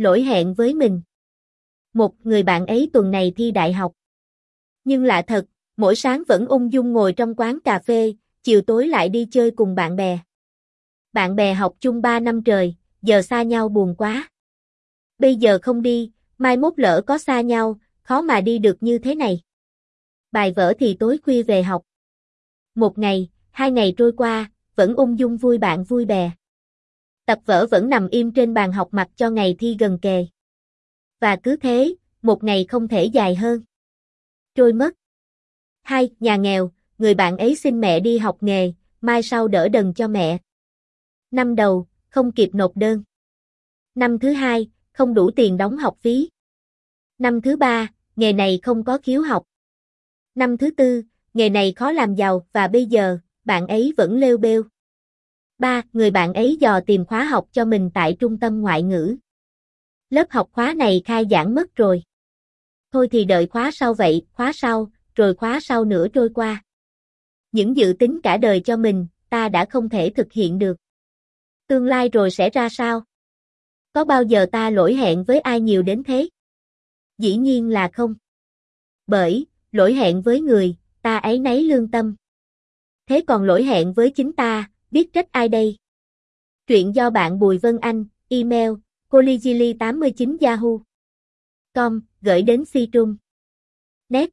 Lỗi hẹn với mình. Một người bạn ấy tuần này thi đại học. Nhưng lạ thật, mỗi sáng vẫn ung dung ngồi trong quán cà phê, chiều tối lại đi chơi cùng bạn bè. Bạn bè học chung 3 năm trời, giờ xa nhau buồn quá. Bây giờ không đi, mai mốt lỡ có xa nhau, khó mà đi được như thế này. Bài vở thì tối khuya về học. Một ngày, hai ngày trôi qua, vẫn ung dung vui bạn vui bè. Tập vở vẫn nằm im trên bàn học mặt cho ngày thi gần kề. Và cứ thế, một ngày không thể dài hơn. Trôi mất. Hai, nhà nghèo, người bạn ấy xin mẹ đi học nghề, mai sau đỡ đần cho mẹ. Năm đầu, không kịp nộp đơn. Năm thứ hai, không đủ tiền đóng học phí. Năm thứ ba, nghề này không có khiếu học. Năm thứ tư, nghề này khó làm giàu và bây giờ, bạn ấy vẫn lêu bêu. Ba, Người bạn ấy dò tìm khóa học cho mình tại trung tâm ngoại ngữ. Lớp học khóa này khai giảng mất rồi. Thôi thì đợi khóa sau vậy, khóa sau, rồi khóa sau nữa trôi qua. Những dự tính cả đời cho mình, ta đã không thể thực hiện được. Tương lai rồi sẽ ra sao? Có bao giờ ta lỗi hẹn với ai nhiều đến thế? Dĩ nhiên là không. Bởi, lỗi hẹn với người, ta ấy nấy lương tâm. Thế còn lỗi hẹn với chính ta, biết trách ai đây? Truyện do bạn Bùi Vân Anh, email, coligili89 yahoo com, gửi đến si trung. Net